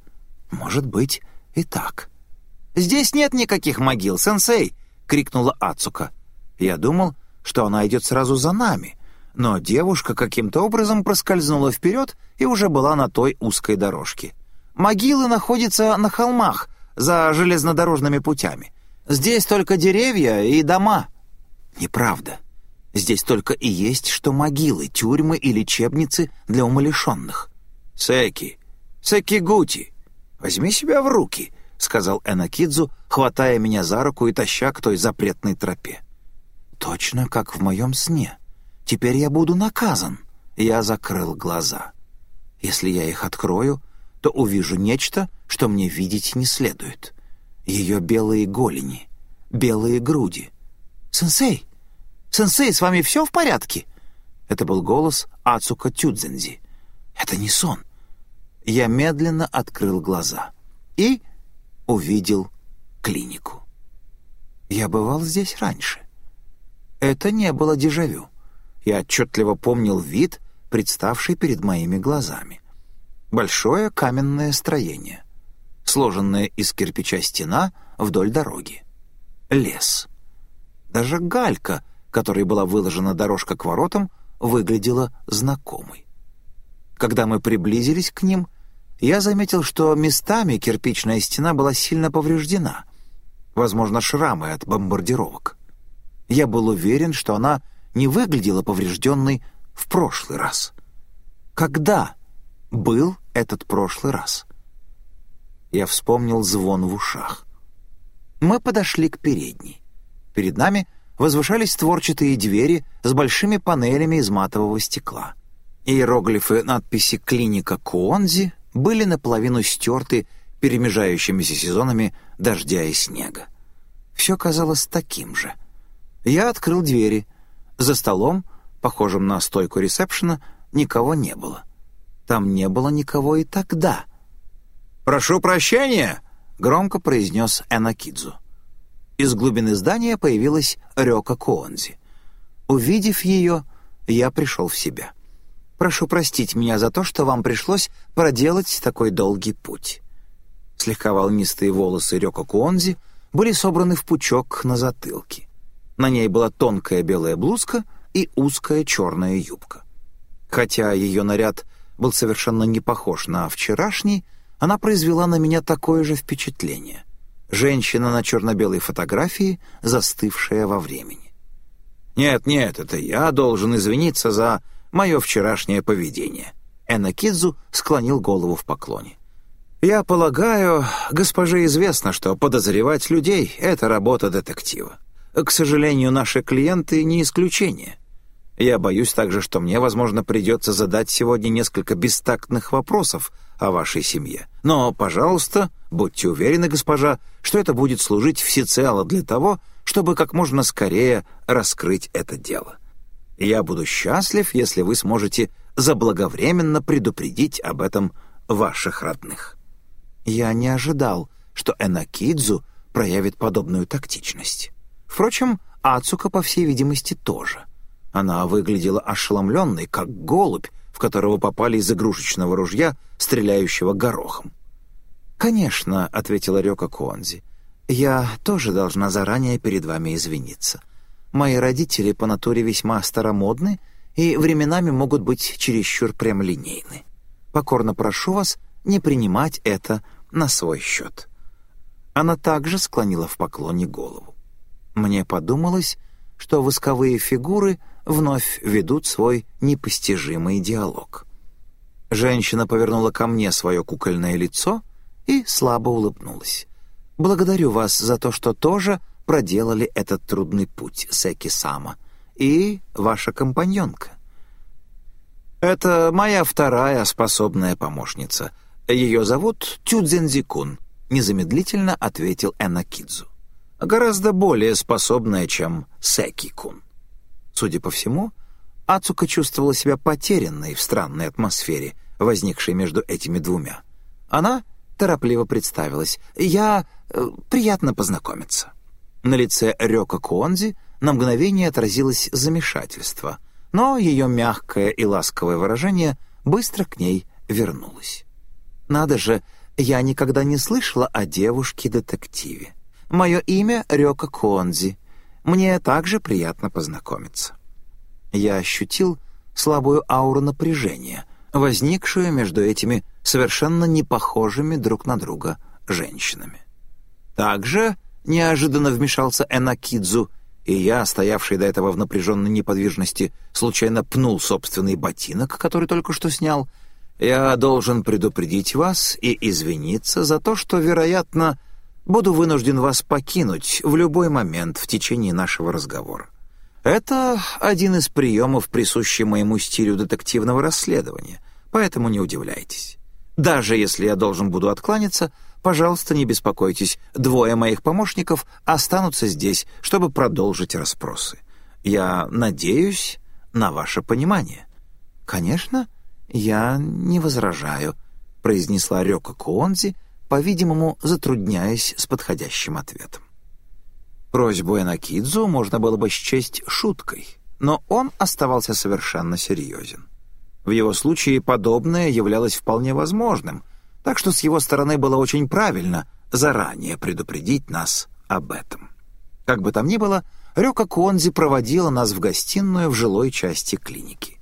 Speaker 1: «Может быть, и так». «Здесь нет никаких могил, сенсей!» — крикнула Ацука. Я думал, что она идет сразу за нами, но девушка каким-то образом проскользнула вперед и уже была на той узкой дорожке. Могилы находятся на холмах, за железнодорожными путями. Здесь только деревья и дома. Неправда. Здесь только и есть, что могилы, тюрьмы и лечебницы для умалишенных. Секи, Секи Гути, возьми себя в руки, сказал Энакидзу, хватая меня за руку и таща к той запретной тропе. Точно как в моем сне. Теперь я буду наказан. Я закрыл глаза. Если я их открою, то увижу нечто, что мне видеть не следует. Ее белые голени, белые груди. «Сенсей! Сенсей, с вами все в порядке?» Это был голос Ацука Тюдзензи. «Это не сон». Я медленно открыл глаза и увидел клинику. Я бывал здесь раньше. Это не было дежавю. Я отчетливо помнил вид, представший перед моими глазами. Большое каменное строение, сложенная из кирпича стена вдоль дороги. Лес. Даже галька, которой была выложена дорожка к воротам, выглядела знакомой. Когда мы приблизились к ним, я заметил, что местами кирпичная стена была сильно повреждена, возможно, шрамы от бомбардировок. Я был уверен, что она не выглядела поврежденной в прошлый раз. Когда был этот прошлый раз? Я вспомнил звон в ушах. Мы подошли к передней. Перед нами возвышались творчатые двери с большими панелями из матового стекла. Иероглифы надписи «Клиника Куонзи» были наполовину стерты перемежающимися сезонами дождя и снега. Все казалось таким же. Я открыл двери. За столом, похожим на стойку ресепшена, никого не было. Там не было никого и тогда. «Прошу прощения!» — громко произнес Энакидзу. Из глубины здания появилась Рёка Коонзи. Увидев ее, я пришел в себя. «Прошу простить меня за то, что вам пришлось проделать такой долгий путь». Слегка волнистые волосы Рёка Куонзи были собраны в пучок на затылке. На ней была тонкая белая блузка и узкая черная юбка. Хотя ее наряд был совершенно не похож на вчерашний, она произвела на меня такое же впечатление. Женщина на черно-белой фотографии, застывшая во времени. «Нет, нет, это я должен извиниться за мое вчерашнее поведение». Энакидзу склонил голову в поклоне. «Я полагаю, госпоже известно, что подозревать людей — это работа детектива. К сожалению, наши клиенты не исключение. Я боюсь также, что мне, возможно, придется задать сегодня несколько бестактных вопросов о вашей семье. Но, пожалуйста, будьте уверены, госпожа, что это будет служить всецело для того, чтобы как можно скорее раскрыть это дело. Я буду счастлив, если вы сможете заблаговременно предупредить об этом ваших родных. Я не ожидал, что Энакидзу проявит подобную тактичность. Впрочем, Ацука, по всей видимости, тоже. Она выглядела ошеломленной, как голубь, в которого попали из игрушечного ружья, стреляющего горохом. «Конечно», — ответила Рёка Куонзи, — «я тоже должна заранее перед вами извиниться. Мои родители по натуре весьма старомодны и временами могут быть чересчур прямолинейны. Покорно прошу вас не принимать это на свой счет». Она также склонила в поклоне голову. Мне подумалось, что восковые фигуры — вновь ведут свой непостижимый диалог. Женщина повернула ко мне свое кукольное лицо и слабо улыбнулась. «Благодарю вас за то, что тоже проделали этот трудный путь, Секи-сама, и ваша компаньонка». «Это моя вторая способная помощница. Ее зовут Тюдзензикун», — незамедлительно ответил Энакидзу. «Гораздо более способная, чем Секи-кун». Судя по всему, Ацука чувствовала себя потерянной в странной атмосфере, возникшей между этими двумя. Она торопливо представилась. «Я... Э, приятно познакомиться». На лице Рёка Куонзи на мгновение отразилось замешательство, но ее мягкое и ласковое выражение быстро к ней вернулось. «Надо же, я никогда не слышала о девушке-детективе. Мое имя Рёка Куонзи. Мне также приятно познакомиться». Я ощутил слабую ауру напряжения, возникшую между этими совершенно не похожими друг на друга женщинами. Также неожиданно вмешался Энакидзу, и я, стоявший до этого в напряженной неподвижности, случайно пнул собственный ботинок, который только что снял. Я должен предупредить вас и извиниться за то, что, вероятно, буду вынужден вас покинуть в любой момент в течение нашего разговора. Это один из приемов, присущий моему стилю детективного расследования, поэтому не удивляйтесь. Даже если я должен буду откланяться, пожалуйста, не беспокойтесь, двое моих помощников останутся здесь, чтобы продолжить расспросы. Я надеюсь на ваше понимание». «Конечно, я не возражаю», — произнесла Рёка Куонзи, по-видимому, затрудняясь с подходящим ответом. Просьбу Энакидзу можно было бы счесть шуткой, но он оставался совершенно серьезен. В его случае подобное являлось вполне возможным, так что с его стороны было очень правильно заранее предупредить нас об этом. Как бы там ни было, Рёка Куонзи проводила нас в гостиную в жилой части клиники.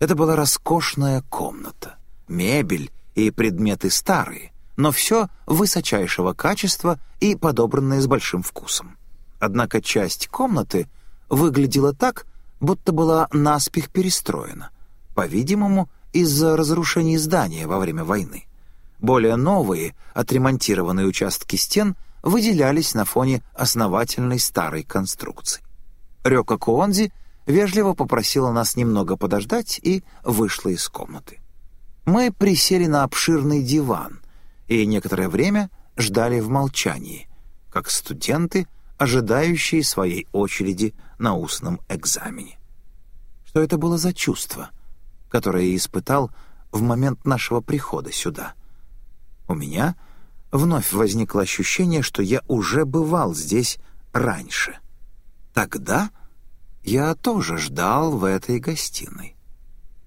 Speaker 1: Это была роскошная комната, мебель и предметы старые, но все высочайшего качества и подобранное с большим вкусом. Однако часть комнаты выглядела так, будто была наспех перестроена, по-видимому, из-за разрушений здания во время войны. Более новые, отремонтированные участки стен выделялись на фоне основательной старой конструкции. Рёка Куонзи вежливо попросила нас немного подождать и вышла из комнаты. Мы присели на обширный диван и некоторое время ждали в молчании, как студенты — ожидающие своей очереди на устном экзамене. Что это было за чувство, которое я испытал в момент нашего прихода сюда? У меня вновь возникло ощущение, что я уже бывал здесь раньше. Тогда я тоже ждал в этой гостиной.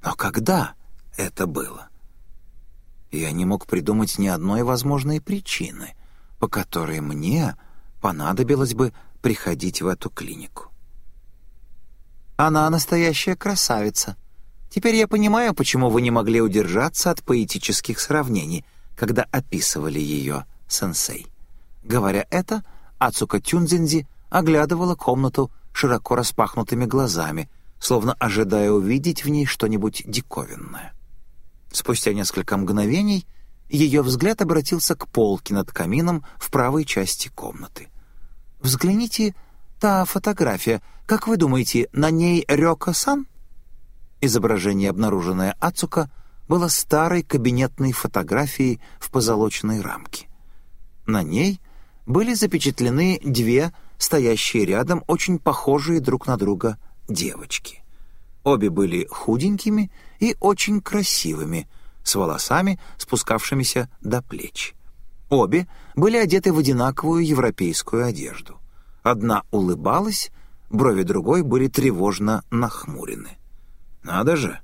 Speaker 1: Но когда это было? Я не мог придумать ни одной возможной причины, по которой мне понадобилось бы приходить в эту клинику. Она настоящая красавица. Теперь я понимаю, почему вы не могли удержаться от поэтических сравнений, когда описывали ее, сенсей. Говоря это, Ацука Тюнзинзи оглядывала комнату широко распахнутыми глазами, словно ожидая увидеть в ней что-нибудь диковинное. Спустя несколько мгновений ее взгляд обратился к полке над камином в правой части комнаты. «Взгляните, та фотография. Как вы думаете, на ней Рёка-сан?» Изображение, обнаруженное Ацука, было старой кабинетной фотографией в позолоченной рамке. На ней были запечатлены две, стоящие рядом, очень похожие друг на друга девочки. Обе были худенькими и очень красивыми, с волосами, спускавшимися до плеч. Обе были одеты в одинаковую европейскую одежду. Одна улыбалась, брови другой были тревожно нахмурены. «Надо же!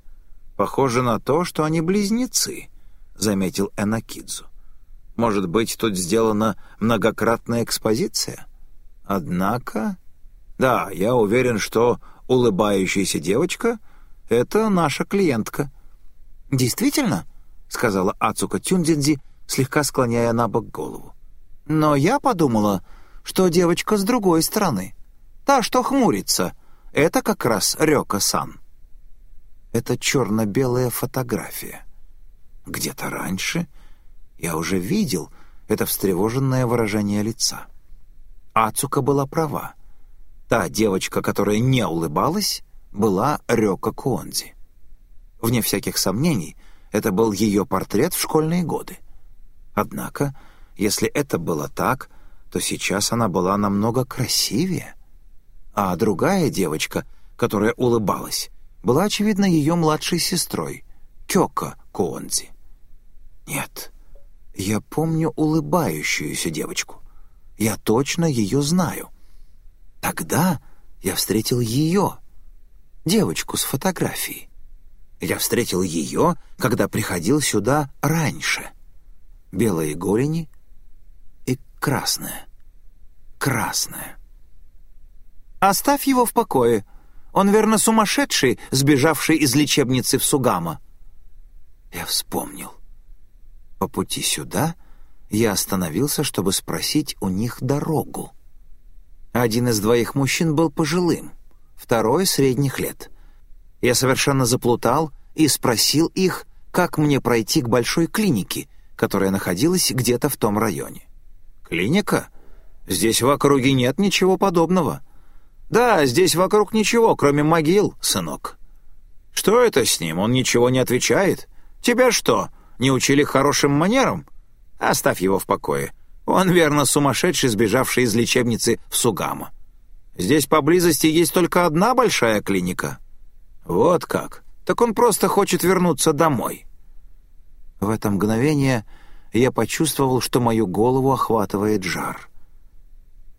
Speaker 1: Похоже на то, что они близнецы», — заметил Энакидзу. «Может быть, тут сделана многократная экспозиция? Однако...» «Да, я уверен, что улыбающаяся девочка — это наша клиентка». «Действительно?» — сказала Ацука Тюндзинзи, слегка склоняя на бок голову. «Но я подумала, что девочка с другой стороны. Та, что хмурится, это как раз Рёка-сан». Это черно-белая фотография. Где-то раньше я уже видел это встревоженное выражение лица. Ацука была права. Та девочка, которая не улыбалась, была Рёка Куонзи. Вне всяких сомнений, это был ее портрет в школьные годы. Однако, если это было так, то сейчас она была намного красивее. А другая девочка, которая улыбалась, была, очевидно, ее младшей сестрой, Кёка Куонзи. Нет, я помню улыбающуюся девочку. Я точно ее знаю. Тогда я встретил ее, девочку с фотографией. Я встретил ее, когда приходил сюда раньше — белые голени и красная. Красная. «Оставь его в покое. Он, верно, сумасшедший, сбежавший из лечебницы в Сугама». Я вспомнил. По пути сюда я остановился, чтобы спросить у них дорогу. Один из двоих мужчин был пожилым, второй — средних лет. Я совершенно заплутал и спросил их, как мне пройти к большой клинике, которая находилась где-то в том районе. «Клиника? Здесь в округе нет ничего подобного». «Да, здесь вокруг ничего, кроме могил, сынок». «Что это с ним? Он ничего не отвечает? Тебя что, не учили хорошим манерам? Оставь его в покое. Он, верно, сумасшедший, сбежавший из лечебницы в Сугама. Здесь поблизости есть только одна большая клиника». «Вот как. Так он просто хочет вернуться домой». В это мгновение я почувствовал, что мою голову охватывает жар.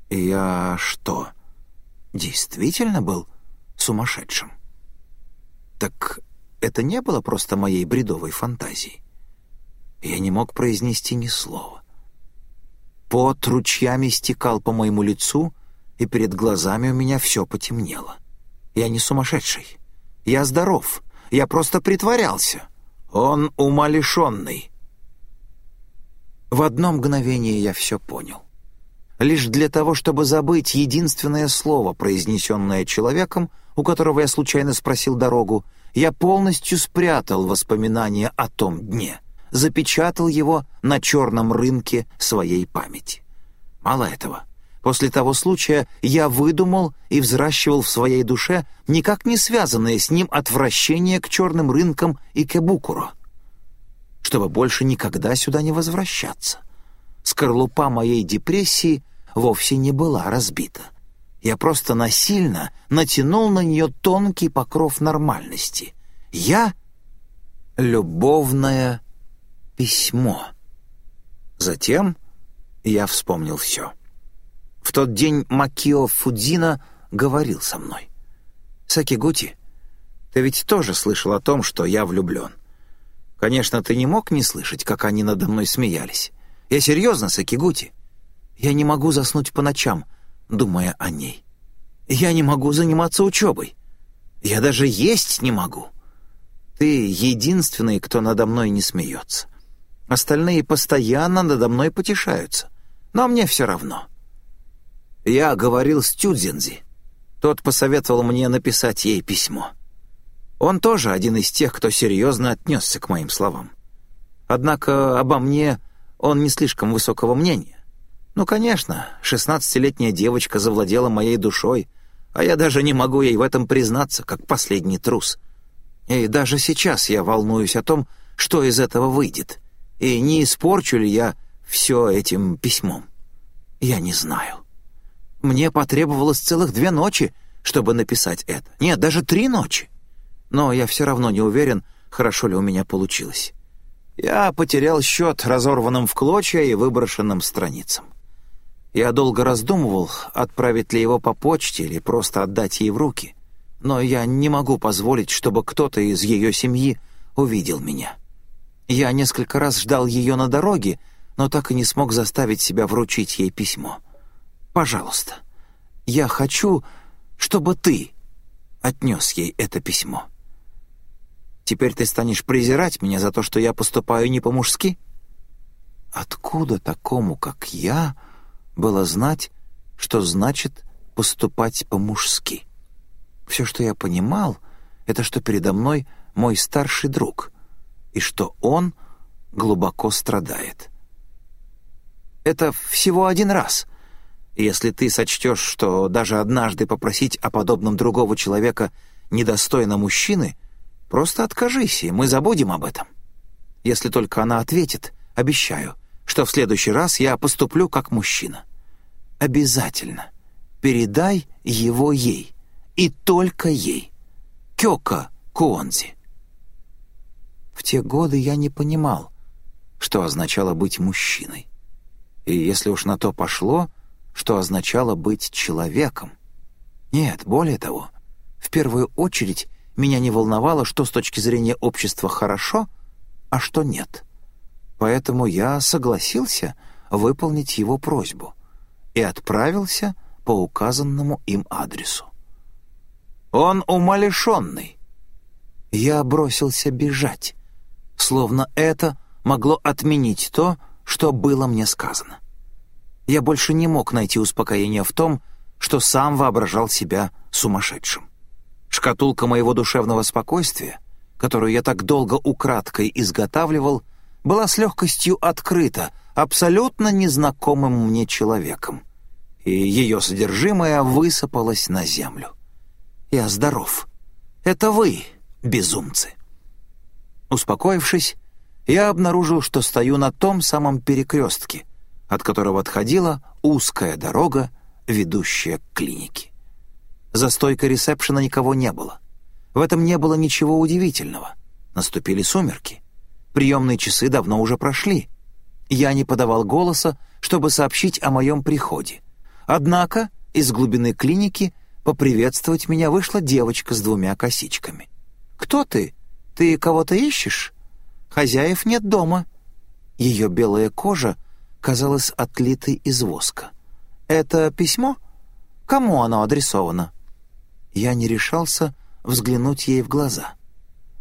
Speaker 1: Я что, действительно был сумасшедшим? Так это не было просто моей бредовой фантазией. Я не мог произнести ни слова. Пот ручьями стекал по моему лицу, и перед глазами у меня все потемнело. Я не сумасшедший. Я здоров. Я просто притворялся. Он умалишенный. В одно мгновение я все понял. Лишь для того, чтобы забыть единственное слово, произнесенное человеком, у которого я случайно спросил дорогу, я полностью спрятал воспоминания о том дне, запечатал его на черном рынке своей памяти. Мало этого, После того случая я выдумал и взращивал в своей душе никак не связанное с ним отвращение к черным рынкам и к Эбукуро, чтобы больше никогда сюда не возвращаться. Скорлупа моей депрессии вовсе не была разбита. Я просто насильно натянул на нее тонкий покров нормальности. Я — любовное письмо. Затем я вспомнил все. В тот день Макио Фудзина говорил со мной. «Сакигути, ты ведь тоже слышал о том, что я влюблен. Конечно, ты не мог не слышать, как они надо мной смеялись. Я серьезно, Сакигути. Я не могу заснуть по ночам, думая о ней. Я не могу заниматься учебой. Я даже есть не могу. Ты единственный, кто надо мной не смеется. Остальные постоянно надо мной потешаются. Но мне все равно. Я говорил с Тюдзинзи. Тот посоветовал мне написать ей письмо. Он тоже один из тех, кто серьезно отнесся к моим словам. Однако обо мне он не слишком высокого мнения. Ну, конечно, шестнадцатилетняя девочка завладела моей душой, а я даже не могу ей в этом признаться, как последний трус. И даже сейчас я волнуюсь о том, что из этого выйдет, и не испорчу ли я все этим письмом. Я не знаю. Мне потребовалось целых две ночи, чтобы написать это. Нет, даже три ночи. Но я все равно не уверен, хорошо ли у меня получилось. Я потерял счет разорванным в клочья и выброшенным страницам. Я долго раздумывал, отправить ли его по почте или просто отдать ей в руки. Но я не могу позволить, чтобы кто-то из ее семьи увидел меня. Я несколько раз ждал ее на дороге, но так и не смог заставить себя вручить ей письмо. Пожалуйста, я хочу, чтобы ты отнес ей это письмо. Теперь ты станешь презирать меня за то, что я поступаю не по-мужски? Откуда такому, как я, было знать, что значит поступать по-мужски? Все, что я понимал, это что передо мной мой старший друг, и что он глубоко страдает. Это всего один раз, если ты сочтешь, что даже однажды попросить о подобном другого человека недостойно мужчины, просто откажись, и мы забудем об этом. Если только она ответит, обещаю, что в следующий раз я поступлю как мужчина. Обязательно. Передай его ей. И только ей. Кёка Куонзи. В те годы я не понимал, что означало быть мужчиной. И если уж на то пошло — что означало быть человеком. Нет, более того, в первую очередь меня не волновало, что с точки зрения общества хорошо, а что нет. Поэтому я согласился выполнить его просьбу и отправился по указанному им адресу. «Он умалишенный!» Я бросился бежать, словно это могло отменить то, что было мне сказано. Я больше не мог найти успокоения в том, что сам воображал себя сумасшедшим. Шкатулка моего душевного спокойствия, которую я так долго украдкой изготавливал, была с легкостью открыта абсолютно незнакомым мне человеком, и ее содержимое высыпалось на землю. Я здоров. Это вы, безумцы. Успокоившись, я обнаружил, что стою на том самом перекрестке, от которого отходила узкая дорога, ведущая к клинике. За стойкой ресепшена никого не было. В этом не было ничего удивительного. Наступили сумерки. Приемные часы давно уже прошли. Я не подавал голоса, чтобы сообщить о моем приходе. Однако из глубины клиники поприветствовать меня вышла девочка с двумя косичками. «Кто ты? Ты кого-то ищешь?» Хозяев нет дома». Ее белая кожа казалась отлитой из воска. «Это письмо? Кому оно адресовано?» Я не решался взглянуть ей в глаза.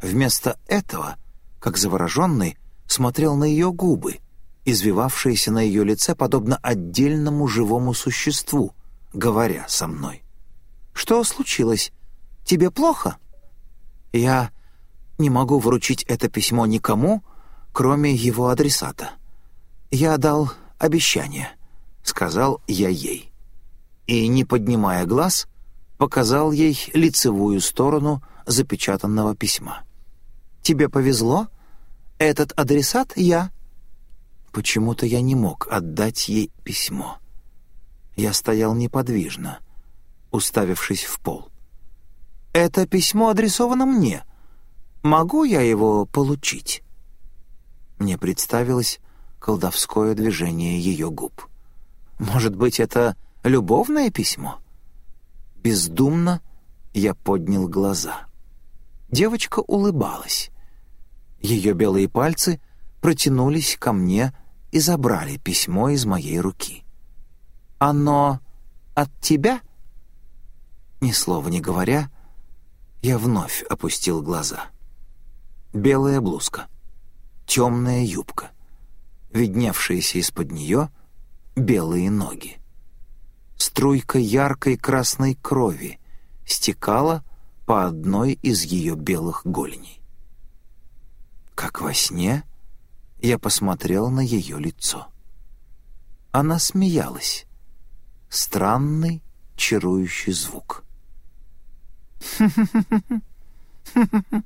Speaker 1: Вместо этого, как завороженный, смотрел на ее губы, извивавшиеся на ее лице подобно отдельному живому существу, говоря со мной. «Что случилось? Тебе плохо?» Я не могу вручить это письмо никому, кроме его адресата. Я дал обещание, сказал я ей. И, не поднимая глаз, показал ей лицевую сторону запечатанного письма. «Тебе повезло? Этот адресат я». Почему-то я не мог отдать ей письмо. Я стоял неподвижно, уставившись в пол. «Это письмо адресовано мне», Могу я его получить?» Мне представилось колдовское движение ее губ. «Может быть, это любовное письмо?» Бездумно я поднял глаза. Девочка улыбалась. Ее белые пальцы протянулись ко мне и забрали письмо из моей руки. «Оно от тебя?» Ни слова не говоря, я вновь опустил глаза. Белая блузка, темная юбка, видневшиеся из-под нее белые ноги. Струйка яркой красной крови стекала по одной из ее белых голеней. Как во сне я посмотрел на ее лицо. Она смеялась. Странный, чарующий звук. [LAUGHS]